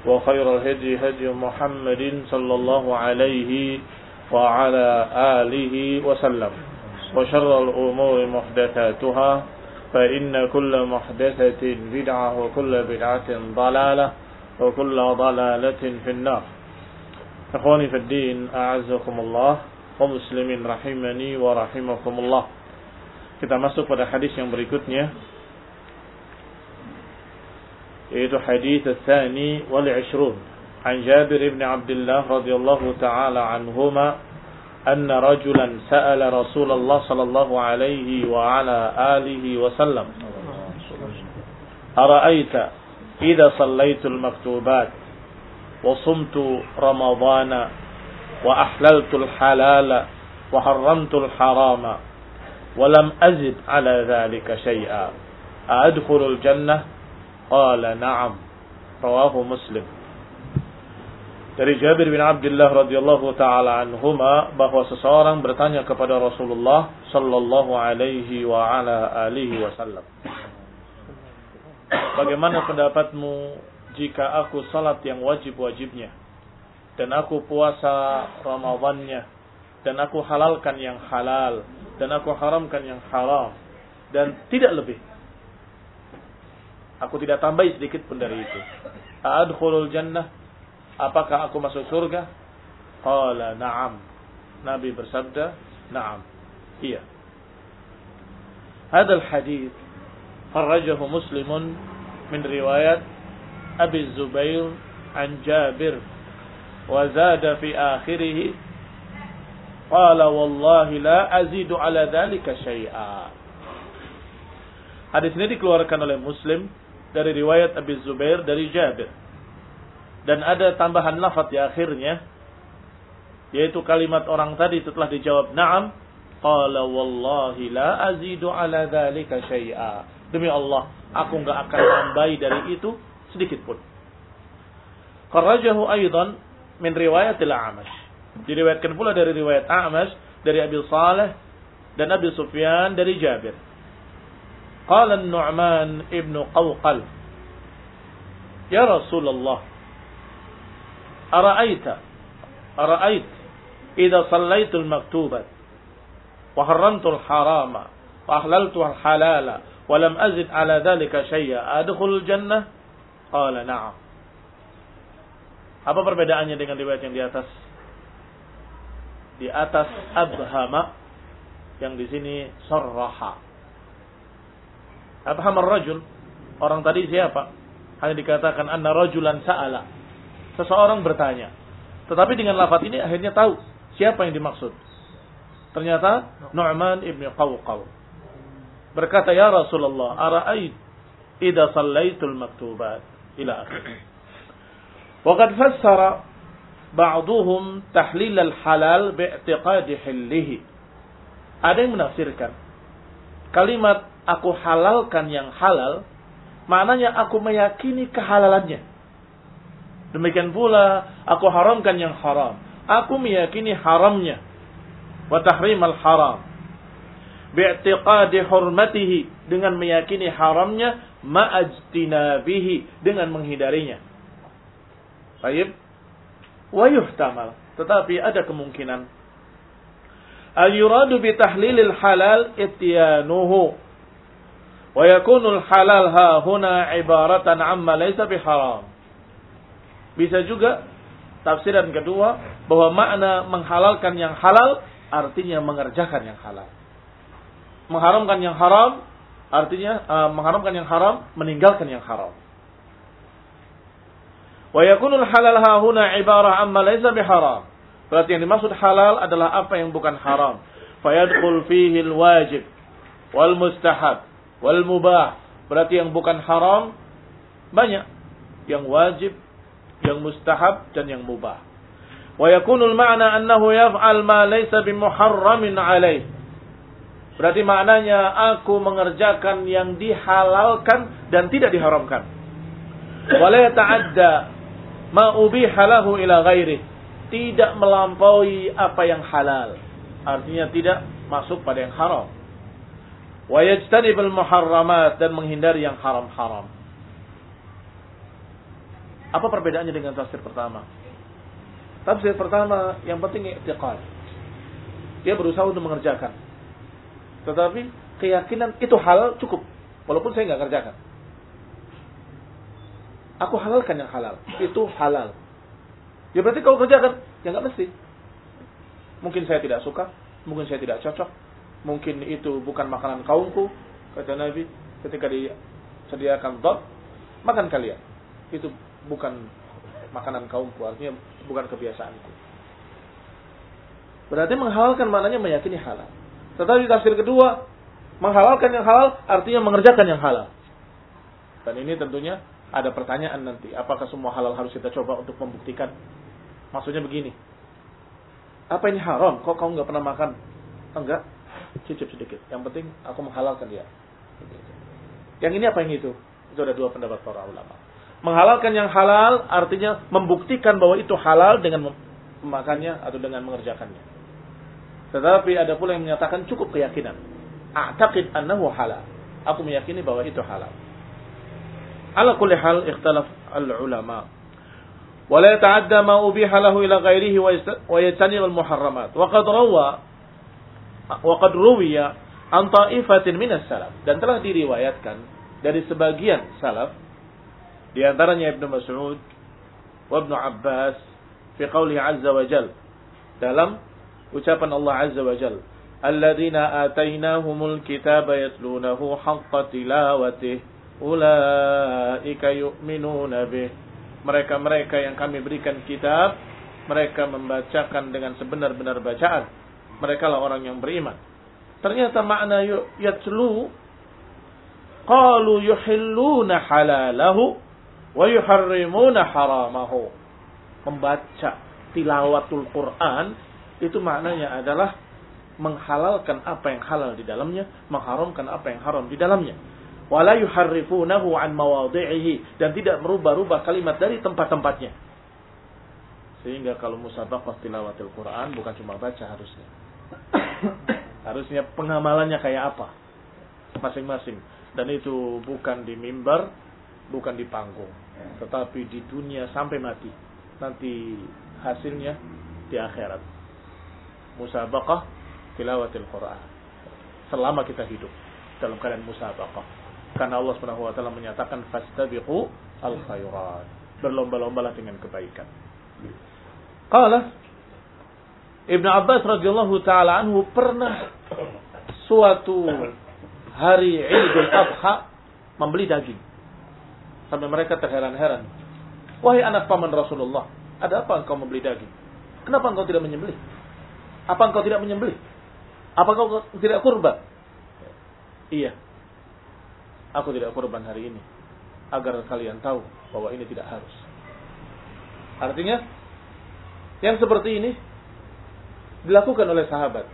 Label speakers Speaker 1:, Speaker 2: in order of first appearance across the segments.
Speaker 1: وخير الهدي هدي محمد صلى الله عليه وعلى آله وسلم. وشر الأمور محدثاتها فإن كل محدثة بدعة وكل بدعة ضلالة وكل ضلالة في النار. إخواني في الدين أعزكم الله ومسلمين رحمني ورحمكم الله. Kita masuk pada hadis yang berikutnya. Yaitu hadis الثاني والعشرون. عن جابر بن عبد الله رضي الله تعالى عنهما أن رجلا سأل رسول الله صلى الله عليه وعلى آله وسلم أرأيت إذا صليت المكتوبات وصمت رمضان وأحللت الحلال وحرمت الحرام ولم أزد على ذلك شيئا أأدخل الجنة؟ Qala na'am. Rawahu Muslim. Dari Jabir bin Abdullah radhiyallahu taala anhuma Bahawa seseorang bertanya kepada Rasulullah sallallahu alaihi wa ala alihi wa sallam Bagaimana pendapatmu jika aku salat yang wajib-wajibnya dan aku puasa Ramadannya dan aku halalkan yang halal dan aku haramkan yang haram dan tidak lebih aku tidak tambahi sedikit pun dari itu adkhulul jannah apakah aku masuk surga qala na'am nabi bersabda na'am iya هذا الحديث خرجه مسلم من رواية أبي الزبير عن جابر وزاد في آخره قال والله لا أزيد على ذلك شيئا Hadis ini dikeluarkan oleh Muslim dari riwayat Abi Zubair dari Jabir. Dan ada tambahan lafaz di akhirnya yaitu kalimat orang tadi setelah dijawab na'am qala wallahi la azidu ala dzalika syai'a. Demi Allah, aku enggak akan tambahi dari itu sedikit pun. Kharrajahu aidan min riwayat al-A'mash. Diriwayatkan pula dari riwayat A'mash dari Abi Saleh dan Abi Sufyan dari Jabir. قال النعمان ابن قوقل يا رسول الله أرأيت أرأيت إذا صليت المكتوبة وحرمت الحرام وأحللت الحلال ولم أزد على ذلك شيئا أدخل الجنة قال نعم Apa perbedaannya dengan riwayat yang di atas? Di atas abhama yang di sini sarraha. Abhamar rajul, orang tadi siapa? Hanya dikatakan anna rajulan sa'ala. Seseorang bertanya. Tetapi dengan lafaz ini akhirnya tahu siapa yang dimaksud. Ternyata Nu'man ibn Qawqaw. Berkata, Ya Rasulullah, ara'ait idha sallaitul maktubat. Ila akhir. Waqad fassara ba'duhum tahlil al-halal bi'tiqadi hillihi. Ada yang menafsirkan. Kalimat aku halalkan yang halal, maknanya aku meyakini kehalalannya. Demikian pula aku haramkan yang haram. Aku meyakini haramnya. Wa tahrim al-haram. bi'tiqadi hurmatihi dengan meyakini haramnya ma'ajtinabihi dengan menghindarinya. Baik. Wa yuhtamal. Tetapi ada kemungkinan al yuradu bi tahlilil halal ityanuhu wa yakunul halal ha huna ibaratan amma laysa biharam. Bisa juga tafsiran kedua bahwa makna menghalalkan yang halal artinya mengerjakan yang halal. Mengharamkan yang haram artinya uh, mengharamkan yang haram, meninggalkan yang haram. Wa yakunul halal hahuna ibarah amma laysa biharam. Berarti yang dimaksud halal adalah apa yang bukan haram. Fayadkhul fihi wajib wal mustahab wal mubah. Berarti yang bukan haram banyak. Yang wajib, yang mustahab dan yang mubah. Wa yakunul ma'na annahu yaf'al ma laysa bimuharramin alaih. Berarti maknanya aku mengerjakan yang dihalalkan dan tidak diharamkan. Wa la yata'adda ma ubihalahu ila ghairi tidak melampaui apa yang halal artinya tidak masuk pada yang haram wa yajtanibul muharramat dan menghindari yang haram-haram apa perbedaannya dengan tafsir pertama tafsir pertama yang penting i'tiqad dia berusaha untuk mengerjakan tetapi keyakinan itu halal cukup walaupun saya nggak kerjakan Aku halalkan yang halal. Itu halal. Ya berarti kau kerjakan. Ya nggak mesti. Mungkin saya tidak suka. Mungkin saya tidak cocok. Mungkin itu bukan makanan kaumku. Kata Nabi ketika disediakan dot. Makan kalian. Itu bukan makanan kaumku. Artinya bukan kebiasaanku. Berarti menghalalkan maknanya meyakini halal. Tetapi tafsir kedua, menghalalkan yang halal artinya mengerjakan yang halal. Dan ini tentunya ada pertanyaan nanti, apakah semua halal harus kita coba untuk membuktikan? Maksudnya begini, apa ini haram? Kok kamu nggak pernah makan? Enggak, cicip sedikit. Yang penting aku menghalalkan dia. Yang ini apa yang itu? Itu ada dua pendapat para ulama. Menghalalkan yang halal artinya membuktikan bahwa itu halal dengan memakannya atau dengan mengerjakannya. Tetapi ada pula yang menyatakan cukup keyakinan. A'taqid annahu halal. Aku meyakini bahwa itu halal. على كل حال اختلف العلماء ولا يتعدى ما أبيح له إلى غيره ويجتنب المحرمات وقد روى waqad ruwiya an ta'ifatin minas salaf dan telah diriwayatkan dari sebagian salaf di antaranya Ibnu Mas'ud wa Ibnu Abbas fi qawli azza wa jal dalam ucapan Allah azza wa jal alladzina atainahumul kitaba yatlunahu haqqa tilawatih ulaika yu'minuna bih. Mereka-mereka yang kami berikan kitab mereka membacakan dengan sebenar-benar bacaan. Mereka lah orang yang beriman. Ternyata makna yatlu qalu yuhilluna halalahu wa yuharrimuna haramahu. Membaca tilawatul Quran itu maknanya adalah menghalalkan apa yang halal di dalamnya, mengharamkan apa yang haram di dalamnya wala yuharrifunahu an mawadhi'ihi dan tidak merubah-rubah kalimat dari tempat-tempatnya. Sehingga kalau musabaqah tilawatil Quran bukan cuma baca harusnya. harusnya pengamalannya kayak apa? Masing-masing. Dan itu bukan di mimbar, bukan di panggung, tetapi di dunia sampai mati. Nanti hasilnya di akhirat. Musabaqah tilawatil Quran. Selama kita hidup dalam keadaan musabaqah karena Allah Subhanahu wa taala menyatakan fastabiqu al khairat. Berlomba-lombalah dengan kebaikan. Qala Ibnu Abbas radhiyallahu taala anhu pernah suatu hari Idul Adha membeli daging. Sampai mereka terheran-heran. Wahai anak paman Rasulullah, ada apa engkau membeli daging? Kenapa engkau tidak menyembelih? Apa engkau tidak menyembelih? Apa engkau tidak kurban? Iya, Aku tidak kurban hari ini. Agar kalian tahu bahwa ini tidak harus. Artinya, yang seperti ini dilakukan oleh sahabat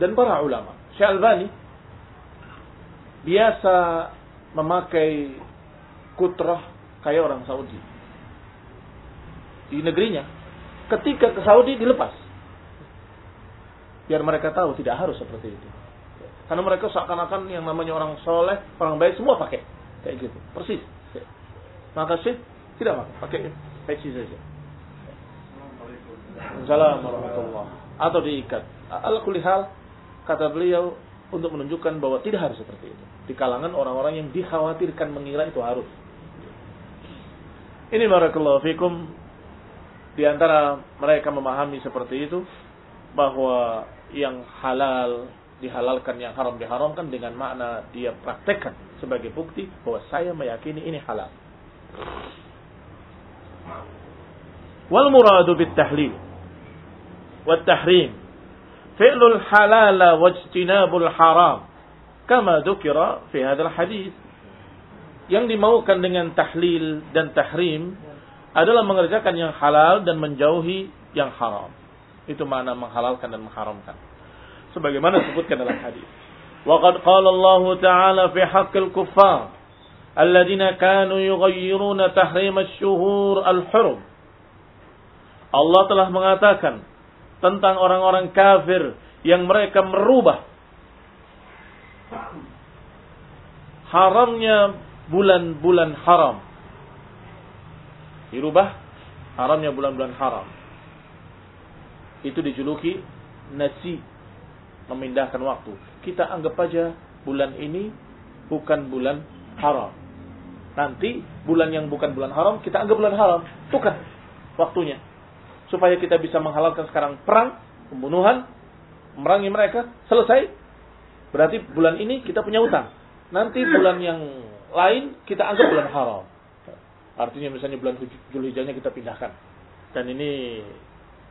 Speaker 1: dan para ulama. Syekh Albani biasa memakai kutrah kayak orang Saudi. Di negerinya, ketika ke Saudi dilepas. Biar mereka tahu tidak harus seperti itu. Karena mereka seakan-akan yang namanya orang soleh, orang baik semua pakai. Kayak gitu. Persis. Maka sih tidak pakai. Pakai peci saja. Assalamualaikum warahmatullahi Atau diikat. Ala kulihal, kata beliau, untuk menunjukkan bahwa tidak harus seperti itu. Di kalangan orang-orang yang dikhawatirkan mengira itu harus. Ini barakallahu fikum di antara mereka memahami seperti itu bahwa yang halal dihalalkan yang haram diharamkan dengan makna dia praktekkan sebagai bukti bahwa saya meyakini ini halal. Wal muradu bit tahlil wat tahrim fi'lul halal wajtinabul haram kama dzukira fi hadis yang dimaukan dengan tahlil dan tahrim adalah mengerjakan yang halal dan menjauhi yang haram. Itu makna menghalalkan dan mengharamkan. Sebagaimana disebutkan dalam hadis. Qala Allah Ta'ala fi haqqil kuffar alladziina kanu yughayyiruna tahrim asy-syuhur al-hurum. Allah telah mengatakan tentang orang-orang kafir yang mereka merubah haramnya bulan-bulan haram. Dirubah haramnya bulan-bulan haram. Itu dijuluki nasi memindahkan waktu. Kita anggap aja bulan ini bukan bulan haram. Nanti bulan yang bukan bulan haram kita anggap bulan haram. Tukar waktunya. Supaya kita bisa menghalalkan sekarang perang, pembunuhan, merangi mereka, selesai. Berarti bulan ini kita punya utang. Nanti bulan yang lain kita anggap bulan haram. Artinya misalnya bulan Zulhijjahnya kita pindahkan. Dan ini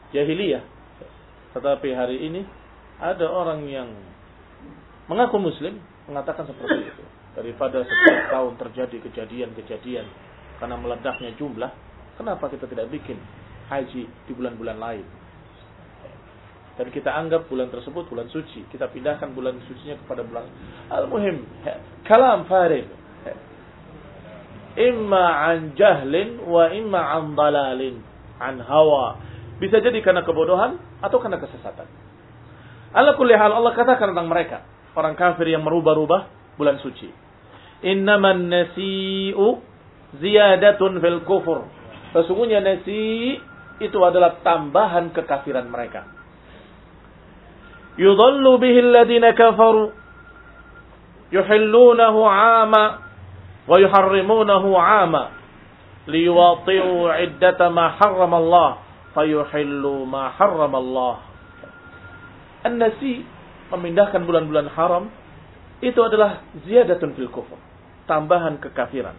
Speaker 1: jahiliyah. Tetapi hari ini ada orang yang mengaku muslim mengatakan seperti itu. Daripada setiap tahun terjadi kejadian-kejadian karena meledaknya jumlah, kenapa kita tidak bikin haji di bulan-bulan lain? Dan kita anggap bulan tersebut bulan suci. Kita pindahkan bulan sucinya kepada bulan. Al-muhim, kalam farid. Imma an jahlin wa imma an dalalin. An hawa. Bisa jadi karena kebodohan atau karena kesesatan. Ala kulli hal Allah katakan tentang mereka. Orang kafir yang merubah-rubah bulan suci. Innaman nasi'u ziyadatun fil kufur. Sesungguhnya nasi itu adalah tambahan kekafiran mereka. Yudallu bihi alladhina kafaru. Yuhillunahu 'ama wa yuharrimunahu 'ama liwatiu 'iddata ma harrama Allah fayuhillu ma harrama Allah. An-nasi memindahkan bulan-bulan haram. Itu adalah ziyadatun fil kufur, tambahan kekafiran.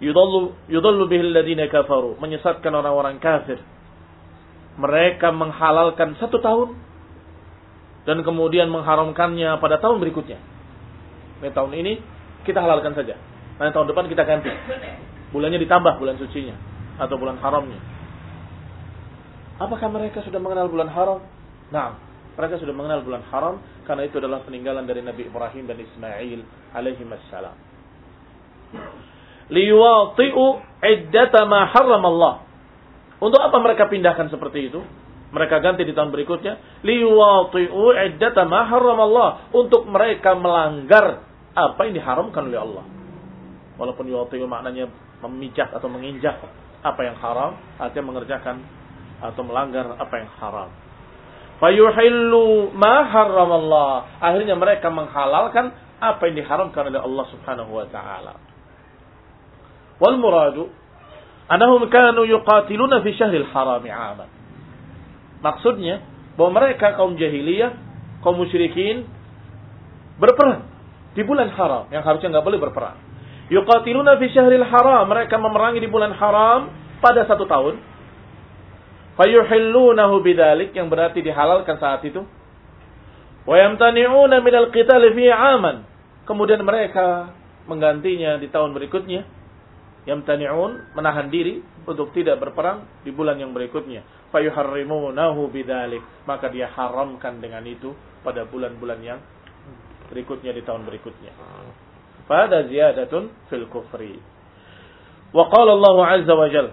Speaker 1: Yudallu yudallu bihi alladziina kafaru, menyesatkan orang-orang kafir. Mereka menghalalkan satu tahun dan kemudian mengharamkannya pada tahun berikutnya. Ini tahun ini kita halalkan saja. Nanti tahun depan kita ganti. Bulannya ditambah bulan sucinya atau bulan haramnya. Apakah mereka sudah mengenal bulan haram? Nah, mereka sudah mengenal bulan haram karena itu adalah peninggalan dari Nabi Ibrahim dan Ismail alaihi wassalam. Liwati'u iddata ma Allah. Untuk apa mereka pindahkan seperti itu? Mereka ganti di tahun berikutnya. Liwati'u iddata ma Allah. Untuk mereka melanggar apa yang diharamkan oleh Allah. Walaupun yuwati'u maknanya memijak atau menginjak apa yang haram, artinya mengerjakan atau melanggar apa yang haram. Fayuhillu ma Allah. Akhirnya mereka menghalalkan apa yang diharamkan oleh Allah Subhanahu wa taala. Wal muradu annahum kanu yuqatiluna fi syahril harami 'aman. Maksudnya bahwa mereka kaum jahiliyah, kaum musyrikin berperang di bulan haram yang harusnya nggak boleh berperang. Yuqatiluna fi syahril haram. Mereka memerangi di bulan haram pada satu tahun. Fayuhillunahu bidalik. Yang berarti dihalalkan saat itu. Wa yamtani'una minal qitali fi aman. Kemudian mereka menggantinya di tahun berikutnya Yamtani'un menahan diri untuk tidak berperang di bulan yang berikutnya. Fayuharrimunahu bidalik. Maka dia haramkan dengan itu pada bulan-bulan yang berikutnya di tahun berikutnya. فهذا زيادة في الكفر وقال الله عز وجل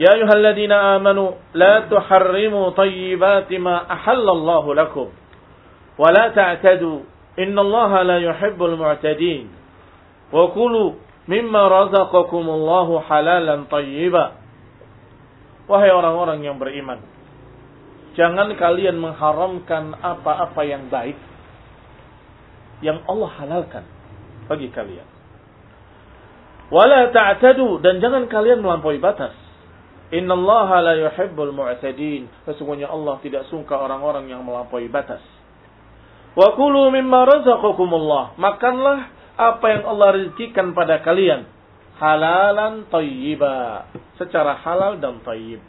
Speaker 1: يا أيها الذين آمنوا لا تحرموا طيبات ما أحل الله لكم ولا تعتدوا Innallaha la yuhibbul mu'tadin. Wa kulu mimma razaqakumullahu halalan tayyiba. Wahai orang-orang yang beriman, jangan kalian mengharamkan apa-apa yang baik yang Allah halalkan bagi kalian. Wala ta'tadu dan jangan kalian melampaui batas. Innallaha la yuhibbul mu'tadin. Sesungguhnya Allah tidak suka orang-orang yang melampaui batas. Wa kulu mimma razaqakumullah. Makanlah apa yang Allah rezekikan pada kalian. Halalan tayyiba. Secara halal dan tayyib.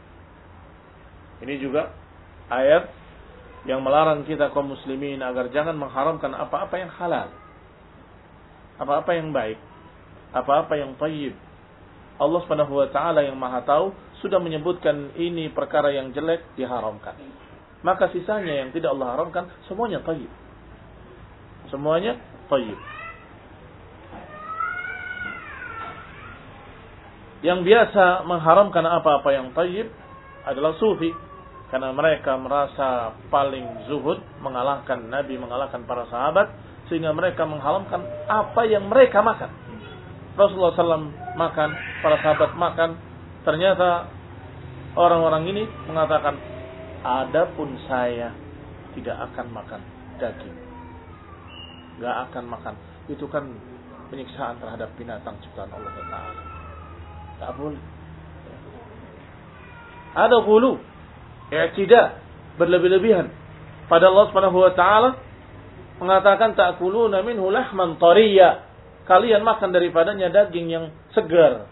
Speaker 1: Ini juga ayat yang melarang kita kaum muslimin agar jangan mengharamkan apa-apa yang halal. Apa-apa yang baik. Apa-apa yang tayyib. Allah Subhanahu wa taala yang Maha tahu sudah menyebutkan ini perkara yang jelek diharamkan. Maka sisanya yang tidak Allah haramkan semuanya tayyib. Semuanya tayyib. Yang biasa mengharamkan apa-apa yang tayyib adalah sufi karena mereka merasa paling zuhud mengalahkan Nabi mengalahkan para sahabat sehingga mereka mengharamkan apa yang mereka makan. Rasulullah SAW makan, para sahabat makan, ternyata orang-orang ini mengatakan, adapun saya tidak akan makan daging. Gak akan makan. Itu kan penyiksaan terhadap binatang ciptaan Allah Taala. Gak boleh. Ada hulu, i'tida, berlebih-lebihan. Pada Allah Subhanahu wa taala mengatakan ta'kuluna minhu lahman tariya. Kalian makan daripadanya daging yang segar.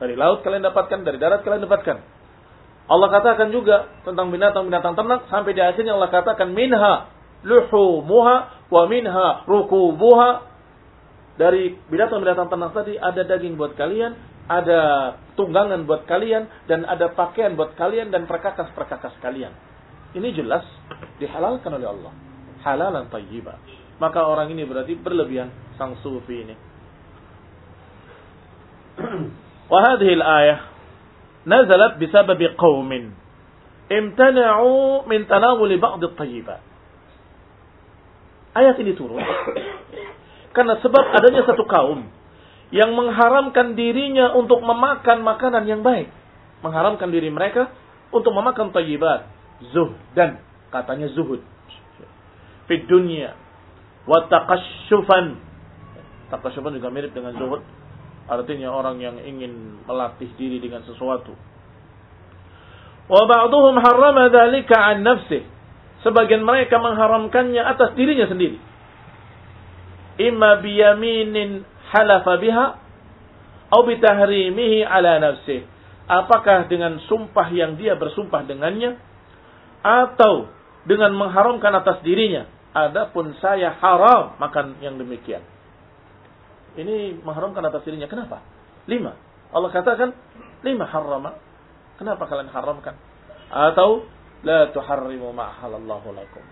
Speaker 1: Dari laut kalian dapatkan, dari darat kalian dapatkan. Allah katakan juga tentang binatang-binatang ternak sampai di akhirnya Allah katakan minha luhumuha wa minha rukubuha dari binatang-binatang ternak tadi ada daging buat kalian, ada tunggangan buat kalian dan ada pakaian buat kalian dan perkakas-perkakas kalian. Ini jelas dihalalkan oleh Allah. Halalan tayyiba. Maka orang ini berarti berlebihan sang sufi ini. وهذه الآية نزلت بسبب قوم امتنعوا من تناول بعض الطيبات Ayat ini turun karena sebab adanya satu kaum yang mengharamkan dirinya untuk memakan makanan yang baik. Mengharamkan diri mereka untuk memakan tayyibat. Zuhdan. Katanya zuhud. Fid dunia. Wa taqashufan. Taqashufan juga mirip dengan zuhud. Artinya orang yang ingin melatih diri dengan sesuatu. Wa ba'duhum harrama dzalika an nafsih. Sebagian mereka mengharamkannya atas dirinya sendiri. Imma biyaminin halafa biha atau bitahrimihi ala nafsih. Apakah dengan sumpah yang dia bersumpah dengannya atau dengan mengharamkan atas dirinya. Adapun saya haram makan yang demikian. Ini mengharamkan atas dirinya. Kenapa? Lima. Allah katakan, lima harama. Kenapa kalian haramkan? Atau, la tuharrimu ma'halallahu lakum.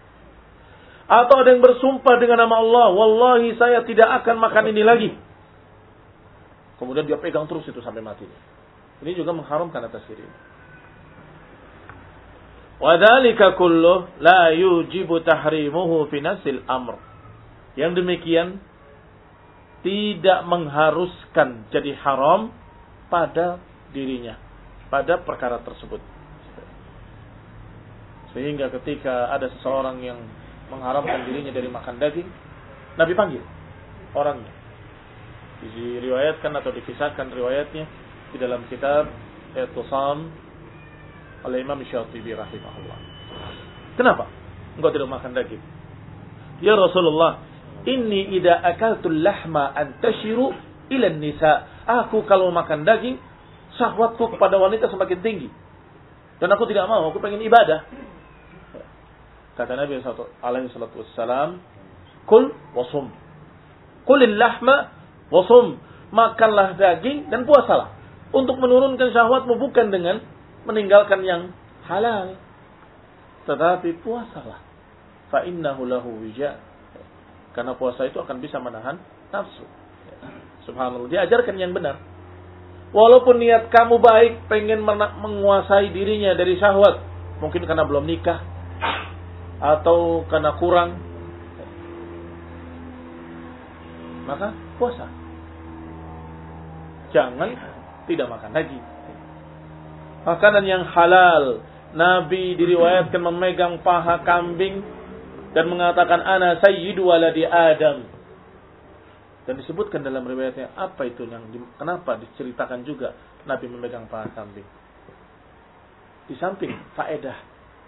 Speaker 1: Atau ada yang bersumpah dengan nama Allah, wallahi saya tidak akan makan ini lagi. Kemudian dia pegang terus itu sampai mati. Ini juga mengharamkan atas diri. Wadhalika kulluh la yujibu tahrimuhu fi amr. Yang demikian tidak mengharuskan jadi haram pada dirinya, pada perkara tersebut. Sehingga ketika ada seseorang yang mengharamkan dirinya dari makan daging, Nabi panggil orangnya. Diriwayatkan atau dikisahkan riwayatnya di dalam kitab Etusam oleh Imam Syatibi rahimahullah. Kenapa? Engkau tidak makan daging. Ya Rasulullah, Inni ida akaltul lahma antashiru ilan nisa. Aku kalau makan daging, syahwatku kepada wanita semakin tinggi. Dan aku tidak mau, aku pengen ibadah. Kata Nabi alaihi salatu wassalam, Kul wasum. Kulil lahma wasum. Makanlah daging dan puasalah. Untuk menurunkan syahwatmu bukan dengan meninggalkan yang halal. Tetapi puasalah. Fa innahu lahu wija karena puasa itu akan bisa menahan nafsu. Subhanallah. Diajarkan yang benar. Walaupun niat kamu baik, pengen menguasai dirinya dari syahwat. Mungkin karena belum nikah. Atau karena kurang. maka puasa. Jangan tidak makan lagi. Makanan yang halal. Nabi diriwayatkan memegang paha kambing dan mengatakan ana sayyidu waladi Adam. Dan disebutkan dalam riwayatnya apa itu yang kenapa diceritakan juga Nabi memegang paha kambing. Di samping faedah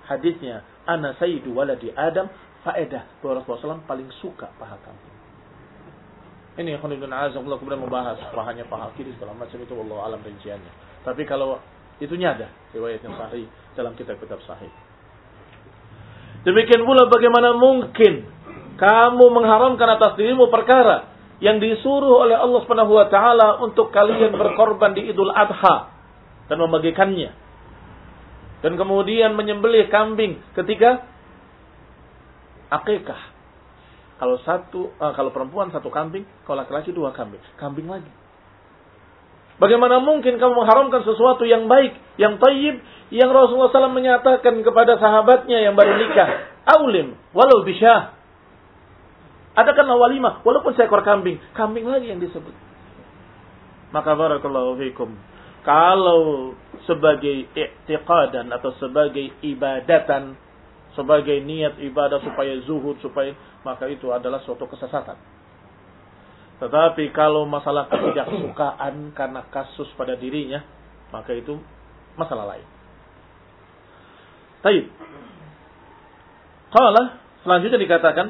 Speaker 1: hadisnya ana sayyidu waladi Adam, faedah bahwa Rasulullah SAW paling suka paha kambing. Ini yang Khonibun Azamullah kemudian membahas pahanya paha kiri segala macam itu Allah alam rinciannya. Tapi kalau itu ada riwayat yang sahih dalam kitab-kitab sahih. Demikian pula bagaimana mungkin kamu mengharamkan atas dirimu perkara yang disuruh oleh Allah Subhanahu wa taala untuk kalian berkorban di Idul Adha dan membagikannya. Dan kemudian menyembelih kambing ketika akikah kalau satu, uh, kalau perempuan satu kambing, kalau laki-laki dua kambing, kambing lagi. Bagaimana mungkin kamu mengharamkan sesuatu yang baik, yang tayyib, yang Rasulullah SAW menyatakan kepada sahabatnya yang baru nikah, aulim, walau bisyah. Adakanlah walimah, walaupun seekor kambing, kambing lagi yang disebut. Maka barakallahu fikum. Kalau sebagai i'tiqadan atau sebagai ibadatan sebagai niat ibadah supaya zuhud supaya maka itu adalah suatu kesesatan. Tetapi kalau masalah ketidaksukaan karena kasus pada dirinya, maka itu masalah lain. Taib. Qala selanjutnya dikatakan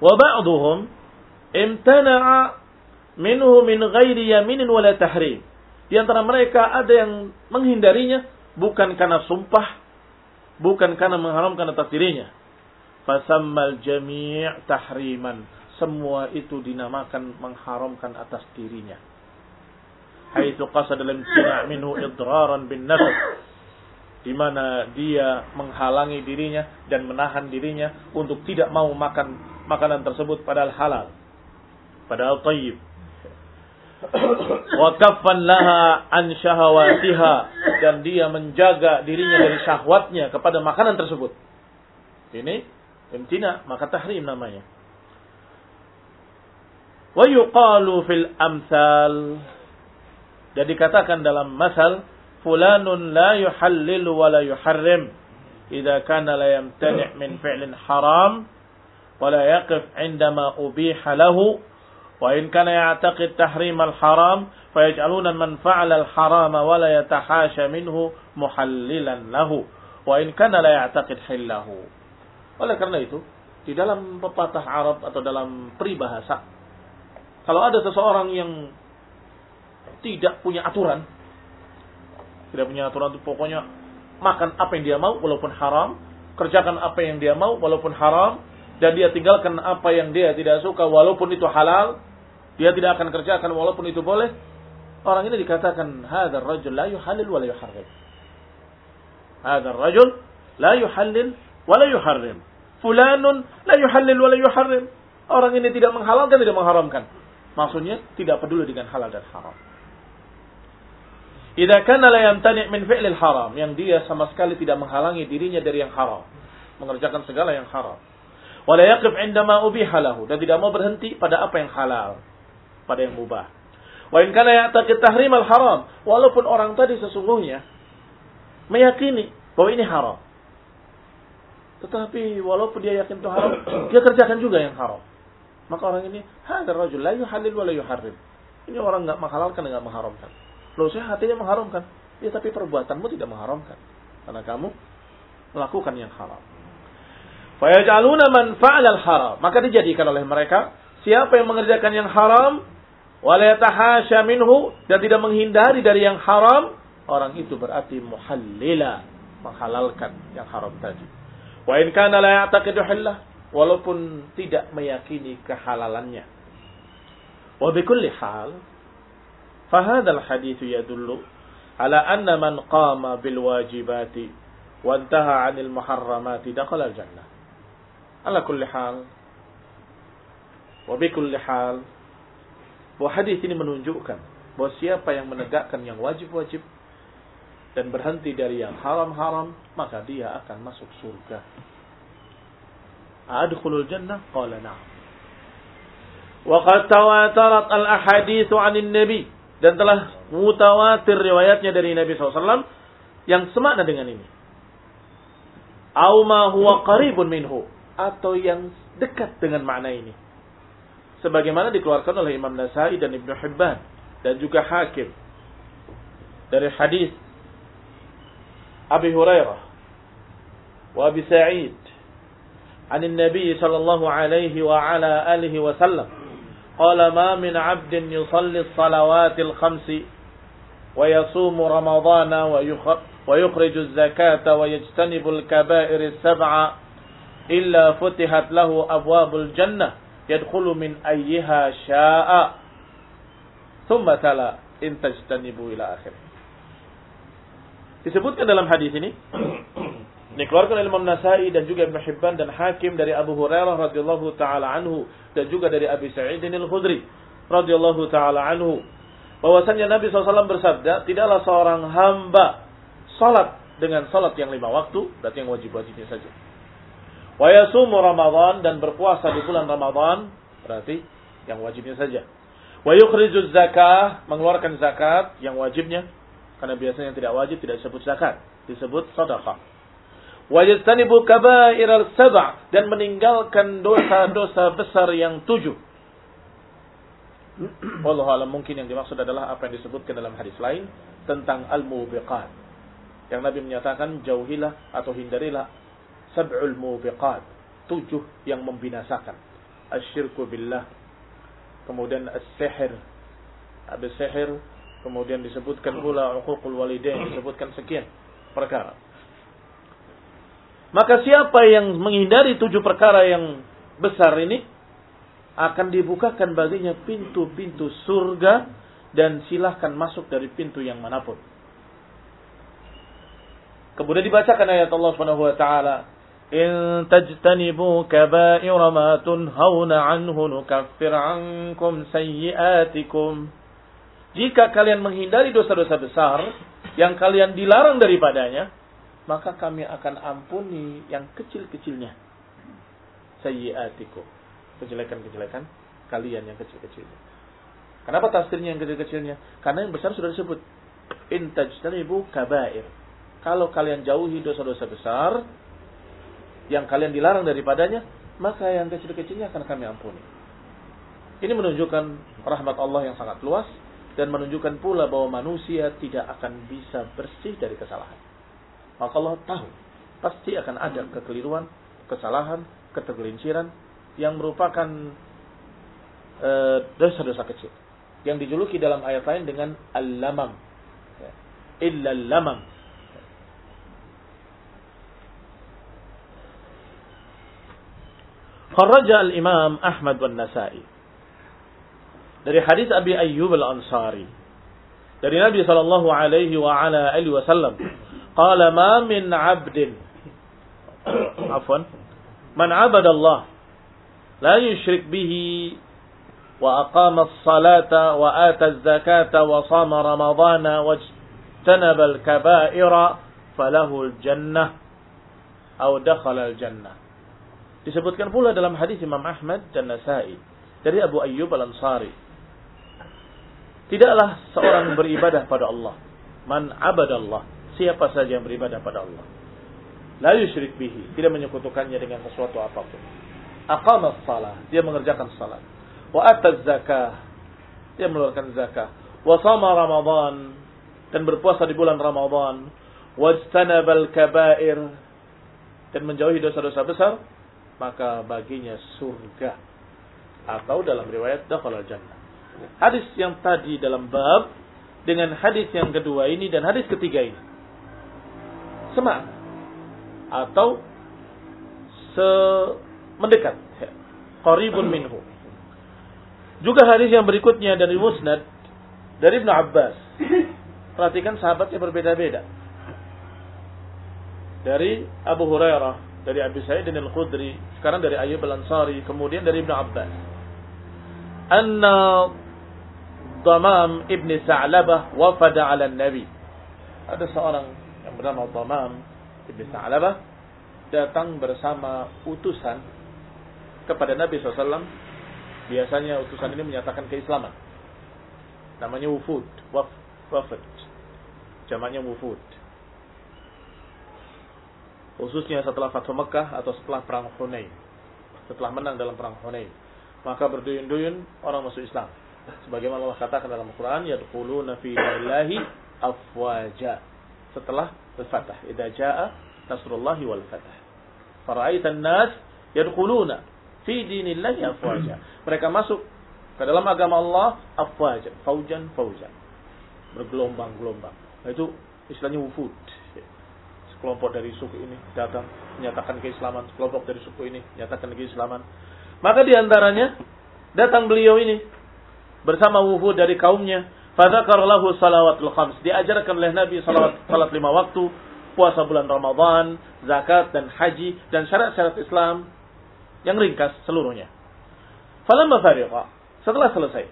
Speaker 1: wa ba'dhum imtana'a minhu min ghairi. Di antara mereka ada yang menghindarinya bukan karena sumpah bukan karena mengharamkan atas dirinya. Fasammal jami' tahriman. Semua itu dinamakan mengharamkan atas dirinya. Haitsu qasada al-imtina' minhu idraran bin nafs. Di mana dia menghalangi dirinya dan menahan dirinya untuk tidak mau makan makanan tersebut padahal halal. Padahal tayyib wa kaffan laha an syahawatiha dan dia menjaga dirinya dari syahwatnya kepada makanan tersebut. Ini imtina maka tahrim namanya. Wa yuqalu fil amsal dan dikatakan dalam masal fulanun la yuhallil wa la yuharrim idza kana la yamtani' min fi'lin haram wa la yaqif 'indama ubiha lahu Wa in kana ya'taqid tahrim al-haram فعل man fa'ala al-haram wa la yatahasha minhu muhallilan lahu wa in kana la ya'taqid hillahu. Oleh karena itu, di dalam pepatah Arab atau dalam peribahasa kalau ada seseorang yang tidak punya aturan tidak punya aturan itu pokoknya makan apa yang dia mau walaupun haram, kerjakan apa yang dia mau walaupun haram dan dia tinggalkan apa yang dia tidak suka walaupun itu halal, dia tidak akan kerjakan walaupun itu boleh. Orang ini dikatakan hadzal rajul la yuhallil wa la yuharrim. Hadzal rajul la yuhallil wa la yuharrim. Fulanun la yuhallil wa la yuharrim. Orang ini tidak menghalalkan tidak mengharamkan. Maksudnya tidak peduli dengan halal dan haram. Idza kana la yamtani' min fi'lil haram, yang dia sama sekali tidak menghalangi dirinya dari yang haram, mengerjakan segala yang haram. Wala yaqif 'indama ubiha lahu dan tidak mau berhenti pada apa yang halal pada yang mubah. Wa in kana ya'taqid tahrim al-haram, walaupun orang tadi sesungguhnya meyakini bahwa ini haram. Tetapi walaupun dia yakin itu haram, dia kerjakan juga yang haram. Maka orang ini, hadzal rajul la yuhallil wa la yuharrim. Ini orang enggak menghalalkan enggak mengharamkan. Loh, saya hatinya mengharamkan. Ya tapi perbuatanmu tidak mengharamkan. Karena kamu melakukan yang haram. Fayaj'aluna man fa'ala al-haram. Maka dijadikan oleh mereka siapa yang mengerjakan yang haram walayatahasya minhu dan tidak menghindari dari yang haram, orang itu berarti muhallila, menghalalkan yang haram tadi. Wa in kana la ya'taqidu walaupun tidak meyakini kehalalannya. Wa bikulli hal, fahadal hadithu yadullu ala anna man qama bil wajibati wa intaha 'anil muharramati dakhala al jannah. Ala kulli hal, wa bikulli hal, bahwa hadis ini menunjukkan bahwa siapa yang menegakkan yang wajib-wajib dan berhenti dari yang haram-haram, maka dia akan masuk surga. Adkhulul jannah? Qala na'am. Waqad tawatarat al-ahadithu 'anil nabi dan telah mutawatir riwayatnya dari Nabi SAW yang semakna dengan ini. Au ma huwa qaribun minhu atau yang dekat dengan makna ini. Sebagaimana dikeluarkan oleh Imam Nasai dan Ibnu Hibban dan juga Hakim dari hadis Abi Hurairah wa Abi Sa'id عن النبي صلى الله عليه وعلى آله وسلم قال ما من عبد يصلي الصلوات الخمس ويصوم رمضان ويخرج الزكاة ويجتنب الكبائر السبع إلا فتحت له أبواب الجنة yadkhulu min ayyiha syaa. Thumma tala in tajtanibu ila akhir. Disebutkan dalam hadis ini dikeluarkan oleh Imam Nasai dan juga Ibn Hibban dan Hakim dari Abu Hurairah radhiyallahu taala anhu dan juga dari Abi Sa'id al-Khudri radhiyallahu taala anhu. Bahwasanya Nabi SAW bersabda tidaklah seorang hamba salat dengan salat yang lima waktu berarti yang wajib-wajibnya saja wa yasumu Ramadan dan berpuasa di bulan Ramadan berarti yang wajibnya saja wa yukhrijuz zakah mengeluarkan zakat yang wajibnya karena biasanya yang tidak wajib tidak disebut zakat disebut sedekah Wajtanibu kabairal sab' dan meninggalkan dosa-dosa besar yang tujuh. Allah alam mungkin yang dimaksud adalah apa yang disebutkan dalam hadis lain tentang al-mubiqat. Yang Nabi menyatakan jauhilah atau hindarilah sab'ul mubiqat. Tujuh yang membinasakan. Asyirku billah. Kemudian as-sihir. Habis sihir. Kemudian disebutkan pula uququl walidain. Disebutkan sekian perkara. Maka siapa yang menghindari tujuh perkara yang besar ini akan dibukakan baginya pintu-pintu surga dan silahkan masuk dari pintu yang mana pun. Kemudian dibacakan ayat Allah Subhanahu wa taala, "In tajtanibu kaba'ira ma tunhauna anhu nukaffir 'ankum sayyi'atikum." Jika kalian menghindari dosa-dosa besar yang kalian dilarang daripadanya, maka kami akan ampuni yang kecil-kecilnya. Sayyiatikum. Kejelekan-kejelekan kalian yang kecil-kecilnya. Kenapa tafsirnya yang kecil-kecilnya? Karena yang besar sudah disebut. Intajtanibu kabair. Kalau kalian jauhi dosa-dosa besar, yang kalian dilarang daripadanya, maka yang kecil-kecilnya akan kami ampuni. Ini menunjukkan rahmat Allah yang sangat luas dan menunjukkan pula bahwa manusia tidak akan bisa bersih dari kesalahan maka Allah tahu pasti akan ada kekeliruan, kesalahan, ketergelinciran yang merupakan eh, dosa-dosa kecil yang dijuluki dalam ayat lain dengan al-lamam. Ya. Illa al-lamam. Kharaja al-Imam Ahmad wa Nasai dari hadis Abi Ayyub al-Ansari dari Nabi sallallahu alaihi wa ala alihi wasallam قال ما من عبد عفوا من عبد الله لا يشرك به وأقام الصلاة وآتى الزكاة وصام رمضان واجتنب الكبائر فله الجنة أو دخل الجنة disebutkan pula dalam hadis Imam Ahmad dan Nasai dari Abu Ayyub Al-Ansari tidaklah seorang beribadah pada Allah man abadallah siapa saja yang beribadah pada Allah. La yusyrik bihi, tidak menyekutukannya dengan sesuatu apa pun. Aqama salah, dia mengerjakan salat. Wa ataz zakah, dia mengeluarkan zakah. Wa sama Ramadan, dan berpuasa di bulan Ramadan. Wajtanabal kabair, dan menjauhi dosa-dosa besar, maka baginya surga. Atau dalam riwayat dakhala jannah. Hadis yang tadi dalam bab dengan hadis yang kedua ini dan hadis ketiga ini. Semak. Atau se mendekat. Qaribun minhu. Juga hadis yang berikutnya dari Musnad dari Ibnu Abbas. Perhatikan sahabatnya berbeda-beda. Dari Abu Hurairah dari Abi Sa'id Al-Khudri sekarang dari Ayyub Al-Ansari kemudian dari Ibnu Abbas anna Damam ibni Sa'labah wafada ala Nabi ada seorang yang bernama Tamam Ibn Sa'labah datang bersama utusan kepada Nabi SAW Biasanya utusan ini menyatakan keislaman. Namanya wufud, waf, wafud. Jamaknya wufud. Khususnya setelah Fathu Mekah atau setelah perang Hunain. Setelah menang dalam perang Hunain. Maka berduyun-duyun orang masuk Islam. Sebagaimana Allah katakan dalam Al-Quran, Yadkhuluna fi dinillahi afwaja. Setelah al-Fatah. Idza jaa nasrullahi wal fatah. Fara'aitan nas yadkhuluna fi dinillahi afwaja. Mereka masuk ke dalam agama Allah afwaja, faujan faujan. Bergelombang-gelombang. Itu istilahnya wufud kelompok dari suku ini datang menyatakan keislaman, kelompok dari suku ini menyatakan keislaman. Maka di antaranya datang beliau ini bersama wufud dari kaumnya. Fadzakar lahu salawatul khams. Diajarkan oleh Nabi salawat salat lima waktu, puasa bulan Ramadan, zakat dan haji dan syarat-syarat Islam yang ringkas seluruhnya. Falamma fariqa. Setelah selesai,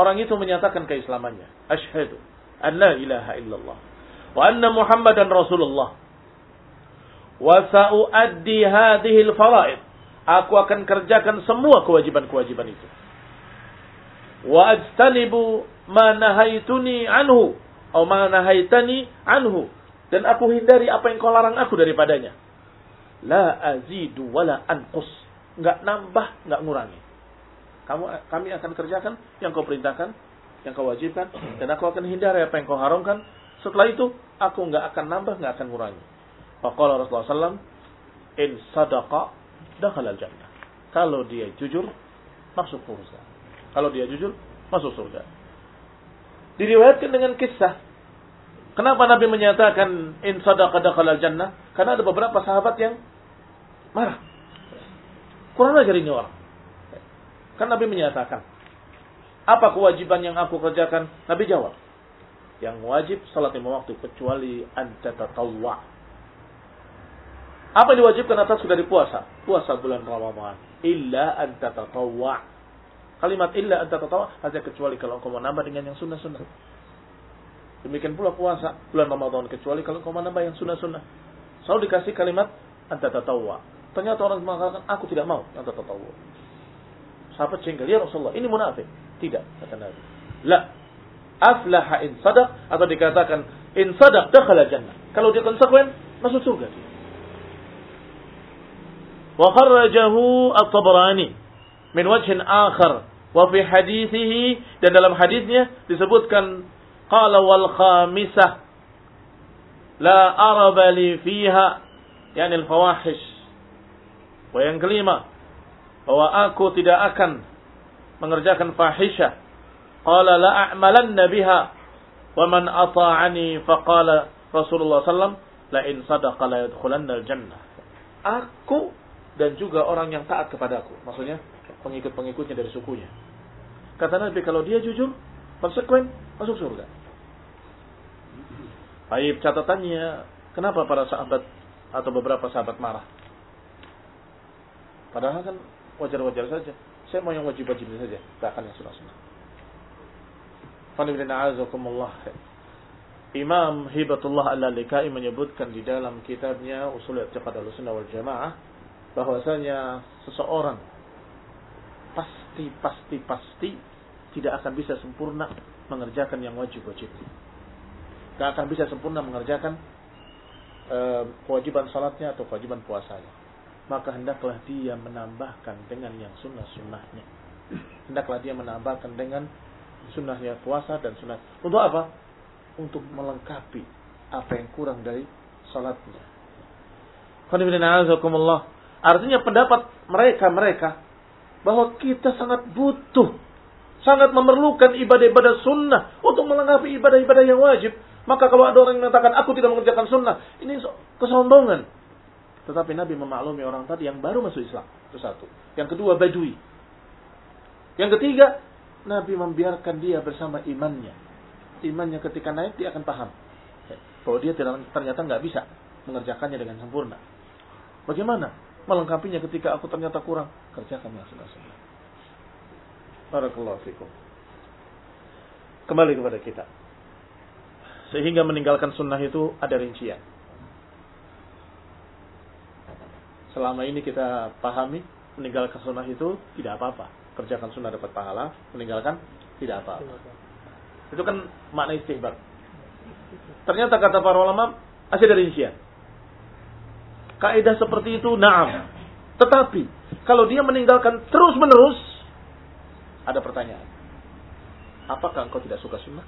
Speaker 1: orang itu menyatakan keislamannya. Asyhadu an la ilaha illallah wa anna Muhammadan Rasulullah. Wa sa'uaddi hadhihi al-faraid. Aku akan kerjakan semua kewajiban-kewajiban itu. Wa ajtanibu ma nahaituni anhu atau ma nahaitani anhu dan aku hindari apa yang kau larang aku daripadanya. La azidu wala anqus. Enggak nambah, enggak ngurangi. Kamu kami akan kerjakan yang kau perintahkan, yang kau wajibkan dan aku akan hindari apa yang kau haramkan setelah itu aku nggak akan nambah, nggak akan kurangi. Faqala Rasulullah SAW, in sadaqa dakhala jannah. Kalau dia jujur, masuk surga. Kalau dia jujur, masuk surga. Diriwayatkan dengan kisah. Kenapa Nabi menyatakan in sadaqa dakhala jannah? Karena ada beberapa sahabat yang marah. Kurang ajar ini orang. Kan Nabi menyatakan, apa kewajiban yang aku kerjakan? Nabi jawab, yang wajib salat lima waktu kecuali anta tatawwa. Apa yang diwajibkan atas dari puasa? Puasa bulan Ramadan. Illa anta tatawwa. Kalimat illa anta tatawwa hanya kecuali kalau engkau menambah dengan yang sunnah-sunnah. Demikian pula puasa bulan Ramadan kecuali kalau engkau menambah yang sunnah-sunnah. Selalu dikasih kalimat anta tatawwa. Ternyata orang mengatakan aku tidak mau yang tatawwa. Sahabat jengkel, ya Rasulullah, ini munafik. Tidak, kata Nabi. La, aflaha in sadaq atau dikatakan in sadaq dakhala jannah. Kalau dia konsekuen masuk surga dia. Wa kharrajahu at-Tabrani min wajhin akhar wa fi hadithihi dan dalam hadisnya disebutkan qala wal khamisah la araba li fiha yani al-fawahish wa yang kelima bahwa aku tidak akan mengerjakan fahisyah Qala la a'malanna biha wa man ata'ani faqala Rasulullah sallam la in sadaqa la yadkhulanna al-jannah. Aku dan juga orang yang taat kepadaku. Maksudnya pengikut-pengikutnya dari sukunya. Kata Nabi kalau dia jujur, konsekuen masuk surga. Baik catatannya, kenapa para sahabat atau beberapa sahabat marah? Padahal kan wajar-wajar saja. Saya mau yang wajib-wajib saja, tak akan yang sunnah-sunnah. Imam Hibatullah Al-Lalikai menyebutkan di dalam kitabnya Usul I'tiqad Al-Sunnah wal Jamaah bahwasanya seseorang pasti pasti pasti tidak akan bisa sempurna mengerjakan yang wajib-wajib. Tidak akan bisa sempurna mengerjakan e, kewajiban salatnya atau kewajiban puasanya. Maka hendaklah dia menambahkan dengan yang sunnah-sunnahnya. Hendaklah dia menambahkan dengan sunnahnya puasa dan sunnah. Untuk apa? Untuk melengkapi apa yang kurang dari salatnya. Artinya pendapat mereka-mereka bahwa kita sangat butuh, sangat memerlukan ibadah-ibadah sunnah untuk melengkapi ibadah-ibadah yang wajib. Maka kalau ada orang yang mengatakan aku tidak mengerjakan sunnah, ini kesombongan. Tetapi Nabi memaklumi orang tadi yang baru masuk Islam. Itu satu. Yang kedua, badui. Yang ketiga, Nabi membiarkan dia bersama imannya. Imannya ketika naik dia akan paham bahwa dia ternyata nggak bisa mengerjakannya dengan sempurna. Bagaimana melengkapinya ketika aku ternyata kurang? Kerjakan yang sunnah-sunnah. Barakallahu fikum. Kembali kepada kita. Sehingga meninggalkan sunnah itu ada rincian. Selama ini kita pahami meninggalkan sunnah itu tidak apa-apa. Kerjakan sunnah dapat pahala, meninggalkan tidak apa-apa. Itu kan makna istihbab. Ternyata kata para ulama ada rincian. Kaidah seperti itu na'am. Tetapi kalau dia meninggalkan terus-menerus ada pertanyaan. Apakah engkau tidak suka sunnah?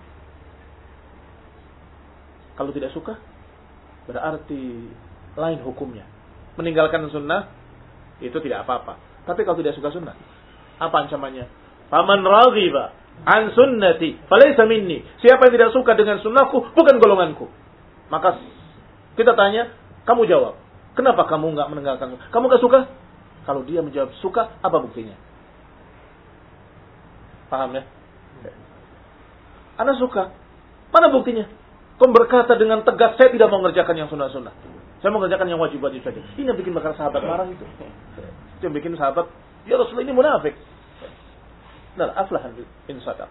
Speaker 1: Kalau tidak suka, berarti lain hukumnya. Meninggalkan sunnah itu tidak apa-apa. Tapi kalau tidak suka sunnah, apa ancamannya? Faman raghiba an sunnati falaysa minni. Siapa yang tidak suka dengan sunnahku bukan golonganku. Maka kita tanya, kamu jawab. Kenapa kamu nggak meninggalkan? Kamu nggak suka? Kalau dia menjawab suka, apa buktinya? Paham ya? Anda suka. Mana buktinya? Kau berkata dengan tegas, saya tidak mau mengerjakan yang sunnah-sunnah. Saya mau mengerjakan yang wajib-wajib saja. Ini yang bikin bakal sahabat marah itu. Itu yang bikin sahabat, ya Rasulullah ini munafik. Nah, aflahan in sadaq.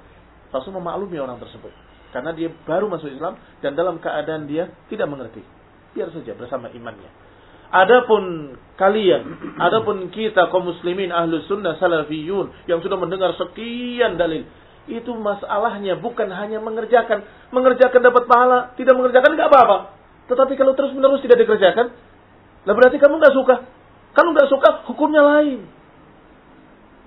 Speaker 1: Rasul memaklumi orang tersebut. Karena dia baru masuk Islam dan dalam keadaan dia tidak mengerti. Biar saja bersama imannya. Adapun kalian, adapun kita kaum muslimin ahlus sunnah salafiyun yang sudah mendengar sekian dalil, itu masalahnya bukan hanya mengerjakan, mengerjakan dapat pahala, tidak mengerjakan nggak apa-apa. Tetapi kalau terus menerus tidak dikerjakan, lah berarti kamu nggak suka. Kamu nggak suka, hukumnya lain.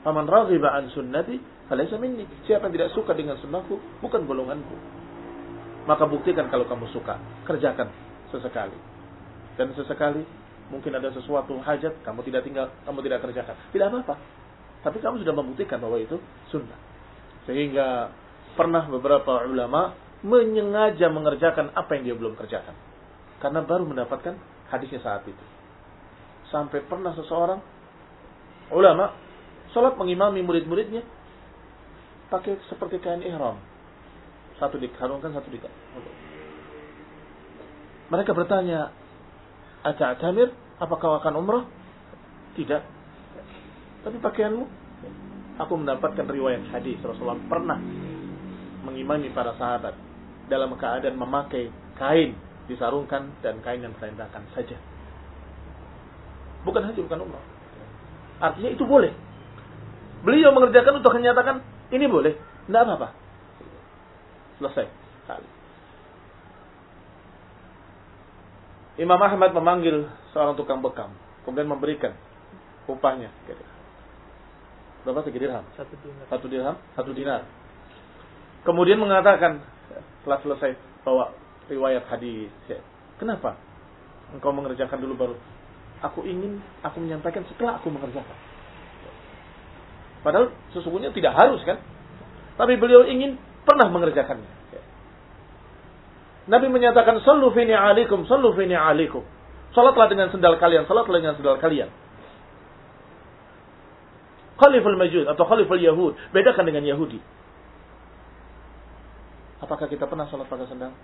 Speaker 1: Paman raghiba an sunnati falaysa minni. Siapa yang tidak suka dengan sunnahku, bukan golonganku. Maka buktikan kalau kamu suka, kerjakan sesekali. Dan sesekali mungkin ada sesuatu hajat, kamu tidak tinggal, kamu tidak kerjakan. Tidak apa-apa. Tapi kamu sudah membuktikan bahwa itu sunnah. Sehingga pernah beberapa ulama menyengaja mengerjakan apa yang dia belum kerjakan. Karena baru mendapatkan hadisnya saat itu. Sampai pernah seseorang, ulama, sholat mengimami murid-muridnya, pakai seperti kain ihram. Satu dikarungkan, satu di Mereka bertanya, Ata'tamir? Apakah akan umrah? Tidak. Tapi pakaianmu? Aku mendapatkan riwayat hadis Rasulullah pernah mengimami para sahabat dalam keadaan memakai kain disarungkan dan kain yang terendahkan saja. Bukan haji, bukan umrah. Artinya itu boleh. Beliau mengerjakan untuk menyatakan ini boleh, tidak apa-apa. Selesai. Imam Ahmad memanggil seorang tukang bekam, kemudian memberikan upahnya. Berapa tiga dirham? Satu dinar. Satu dirham, satu dinar. Kemudian mengatakan setelah selesai bawa riwayat hadis. Kenapa? Engkau mengerjakan dulu baru. Aku ingin aku menyampaikan setelah aku mengerjakan. Padahal sesungguhnya tidak harus kan? Tapi beliau ingin pernah mengerjakannya. Nabi menyatakan sallu fini alikum, sallu fini alikum. Salatlah dengan sendal kalian, salatlah dengan sendal kalian. Khaliful Majud atau Khaliful Yahud, bedakan dengan Yahudi. Apakah kita pernah salat pakai sendal?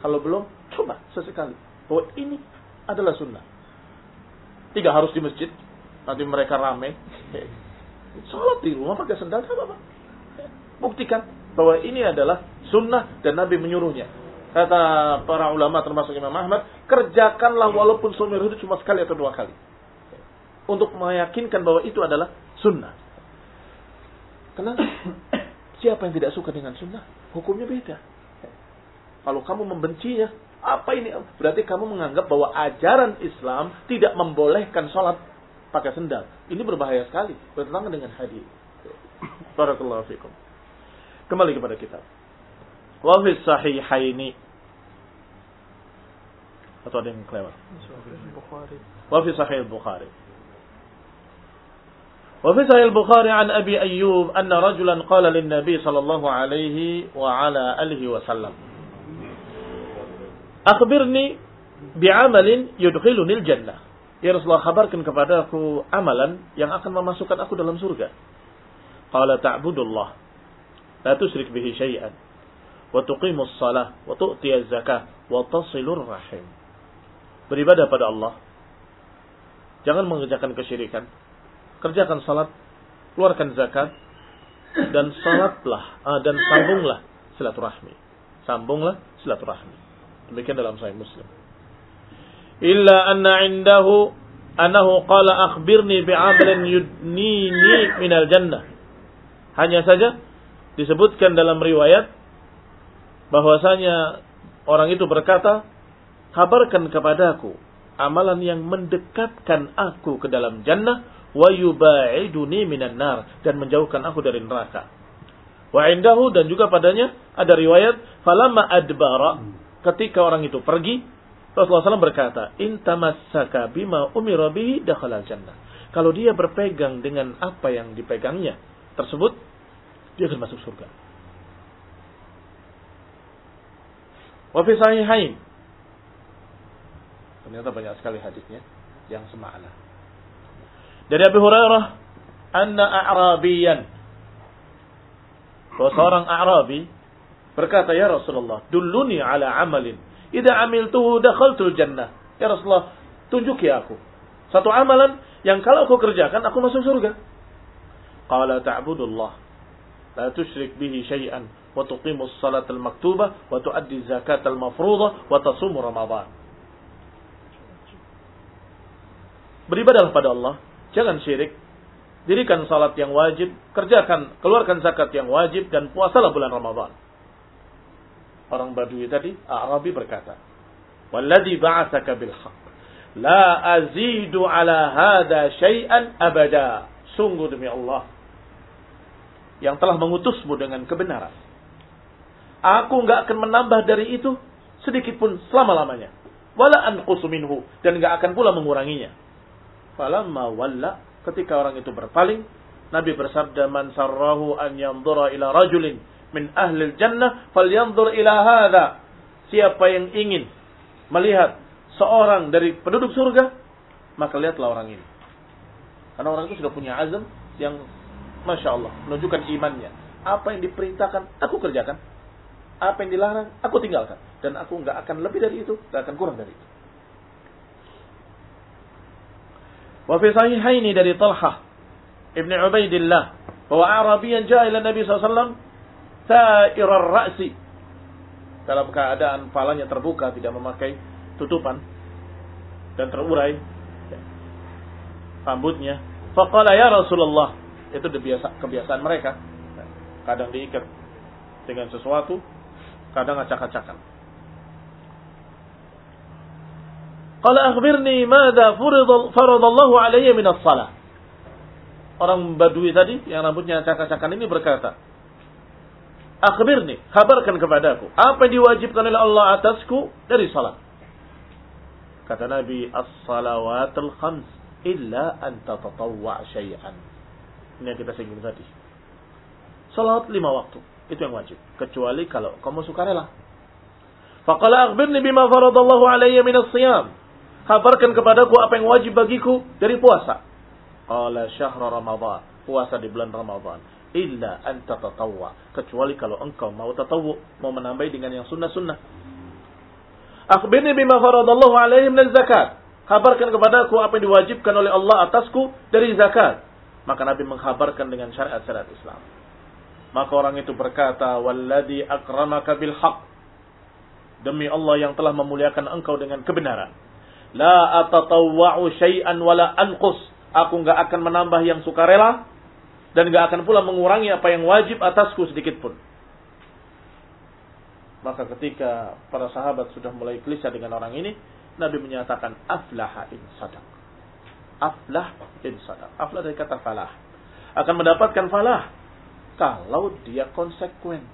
Speaker 1: Kalau belum, coba sesekali. Bahwa ini adalah sunnah. Tidak harus di masjid, nanti mereka rame. Salat di rumah pakai sendal, apa-apa. Buktikan bahwa ini adalah sunnah dan Nabi menyuruhnya. Kata para ulama termasuk Imam Ahmad, kerjakanlah walaupun seumur hidup cuma sekali atau dua kali. Untuk meyakinkan bahwa itu adalah sunnah. Karena siapa yang tidak suka dengan sunnah, hukumnya beda. Kalau kamu membencinya, apa ini? Berarti kamu menganggap bahwa ajaran Islam tidak membolehkan sholat pakai sendal. Ini berbahaya sekali. Bertentangan dengan hadis. Barakallahu fikum. Kembali kepada kitab. Wa fi sahihaini atau ada yang kelewat? Wa fi sahih al-Bukhari. وفي صحيح البخاري عن أبي أيوب أن رجلا قال للنبي صلى الله عليه وعلى آله وسلم أخبرني بعمل يدخلني الجنة Ya Rasulullah kabarkan kepada aku amalan yang akan memasukkan aku dalam surga. Qala ta'budullah la tusyrik bihi syai'an wa tuqimus salah wa tu'tiyaz zakah wa tasilur rahim. Beribadah pada Allah. Jangan mengerjakan kesyirikan. Kerjakan salat, keluarkan zakat dan salatlah uh, dan sambunglah silaturahmi. Sambunglah silaturahmi. Demikian dalam Sahih Muslim. Illa anna indahu Anahu qala akhbirni bi'amalin yudnini minal jannah. Hanya saja disebutkan dalam riwayat bahwasanya orang itu berkata, "Kabarkan kepadaku amalan yang mendekatkan aku ke dalam jannah wa yubaiduni minan nar dan menjauhkan aku dari neraka." Wa indahu dan juga padanya ada riwayat falamma adbara ketika orang itu pergi Rasulullah SAW berkata, "Intamassaka bima umira bihi jannah." Kalau dia berpegang dengan apa yang dipegangnya tersebut, dia akan masuk surga. Wa fi sahihain. Ternyata banyak sekali hadisnya yang semakna. Dari Abu Hurairah, anna a'rabiyan. Bahwa seorang A'rabi berkata, "Ya Rasulullah, dulluni ala amalin Idza amiltuhu dakhaltul jannah. Ya Rasulullah, tunjuki aku satu amalan yang kalau aku kerjakan aku masuk surga. Qala ta'budullah la tusyrik bihi syai'an wa tuqimus salatal maktubah wa tuaddi zakatal mafruḍah wa tasumu ramadan. Beribadahlah pada Allah, jangan syirik. Dirikan salat yang wajib, kerjakan, keluarkan zakat yang wajib dan puasalah bulan Ramadan orang Badui tadi, Arabi berkata, "Walladzi ba'atsaka bil haqq, la azidu ala hada syai'an abada." Sungguh demi Allah yang telah mengutusmu dengan kebenaran. Aku enggak akan menambah dari itu sedikit pun selama-lamanya. Wala anqusu minhu dan enggak akan pula menguranginya. Falamma walla ketika orang itu berpaling, Nabi bersabda man sarrahu an yanzura ila rajulin min ahli jannah falyanzur ila hadha. Siapa yang ingin melihat seorang dari penduduk surga, maka lihatlah orang ini. Karena orang itu sudah punya azam yang Masya Allah, menunjukkan imannya. Apa yang diperintahkan, aku kerjakan. Apa yang dilarang, aku tinggalkan. Dan aku nggak akan lebih dari itu, nggak akan kurang dari itu. Wa fi sahihaini dari Talha Ibn Ubaidillah bahwa Arabian jaa ila Nabi SAW sa'irar ra'si. Dalam keadaan palanya terbuka, tidak memakai tutupan. Dan terurai rambutnya. Faqala ya Rasulullah. Itu kebiasaan mereka. Kadang diikat dengan sesuatu, kadang acak-acakan. Qala akhbirni madza faradallahu alayya min as-salah. Orang Badui tadi yang rambutnya acak-acakan ini berkata, Akhbirni, kabarkan kepadaku. Apa yang diwajibkan oleh Allah atasku dari salat. Kata Nabi, As-salawatul khams illa an tatatawwa syai'an. Ini yang kita singgung tadi. Salat lima waktu. Itu yang wajib. Kecuali kalau kamu suka rela. Faqala akhbirni bima faradallahu alayya minas siyam. Kabarkan kepadaku apa yang wajib bagiku dari puasa. Qala syahra Ramadan. Puasa di bulan Ramadan illa anta tatawwa kecuali kalau engkau mau tatawwu mau menambah dengan yang sunnah-sunnah. Akhbirni bima faradallahu alaihi min zakat. Kabarkan kepadaku apa yang diwajibkan oleh Allah atasku dari zakat. Maka Nabi mengkabarkan dengan syariat-syariat Islam. Maka orang itu berkata walladzi akramaka bil haqq. Demi Allah yang telah memuliakan engkau dengan kebenaran. La atatawwa'u syai'an wala anqus. Aku enggak akan menambah yang sukarela dan gak akan pula mengurangi apa yang wajib atasku sedikit pun. Maka ketika para sahabat sudah mulai gelisah dengan orang ini, Nabi menyatakan aflah in sadaq. Aflah in sadaq. Aflah dari kata falah. Akan mendapatkan falah kalau dia konsekuen.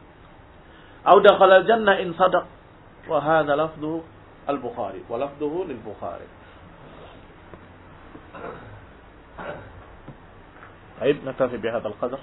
Speaker 1: Auda khala jannah in sadaq. Wa al-Bukhari. Wa lafduhu lil-Bukhari. طيب نكتفي بهذا القدر.